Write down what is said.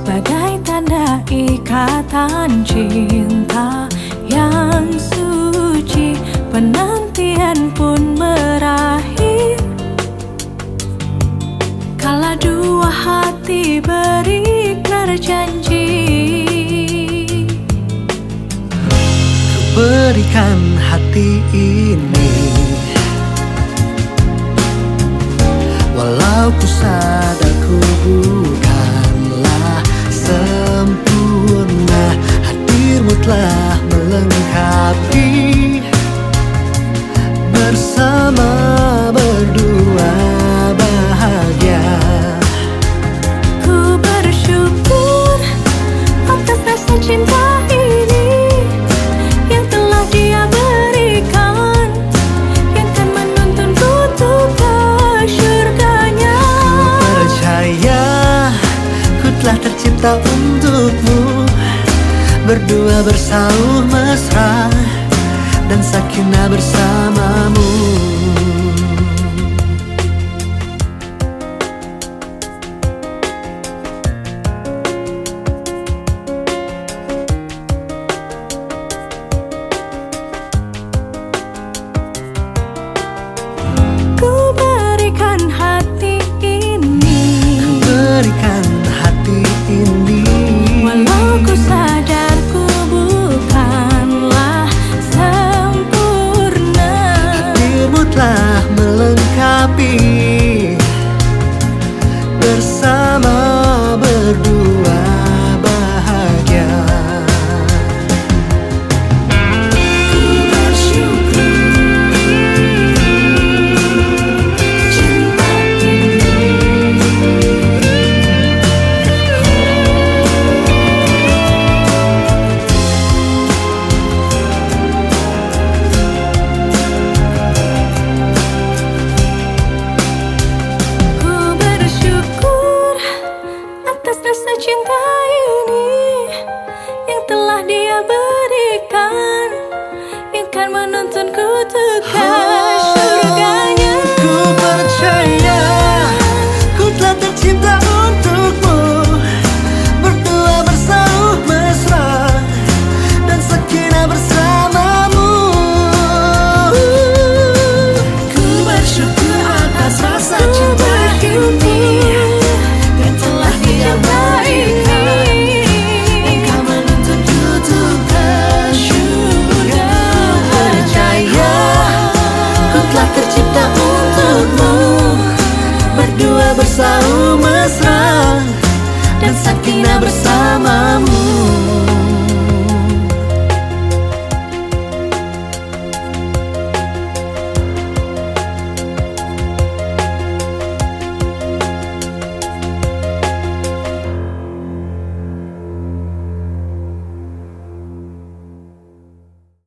sebagai tanda ikatan cinta yang suci penantian pun berakhir kala dua hati berikrar janji berikan hati ini. Walau ku sadar ku buta telah melengkapi Bersama berdua bahagia. Ku bersyukur atas rasa cinta ini Berdua bersauh mesra Dan sakinah bersama berdua telah dia berikan Yang kan menuntunku untuk oh. सकती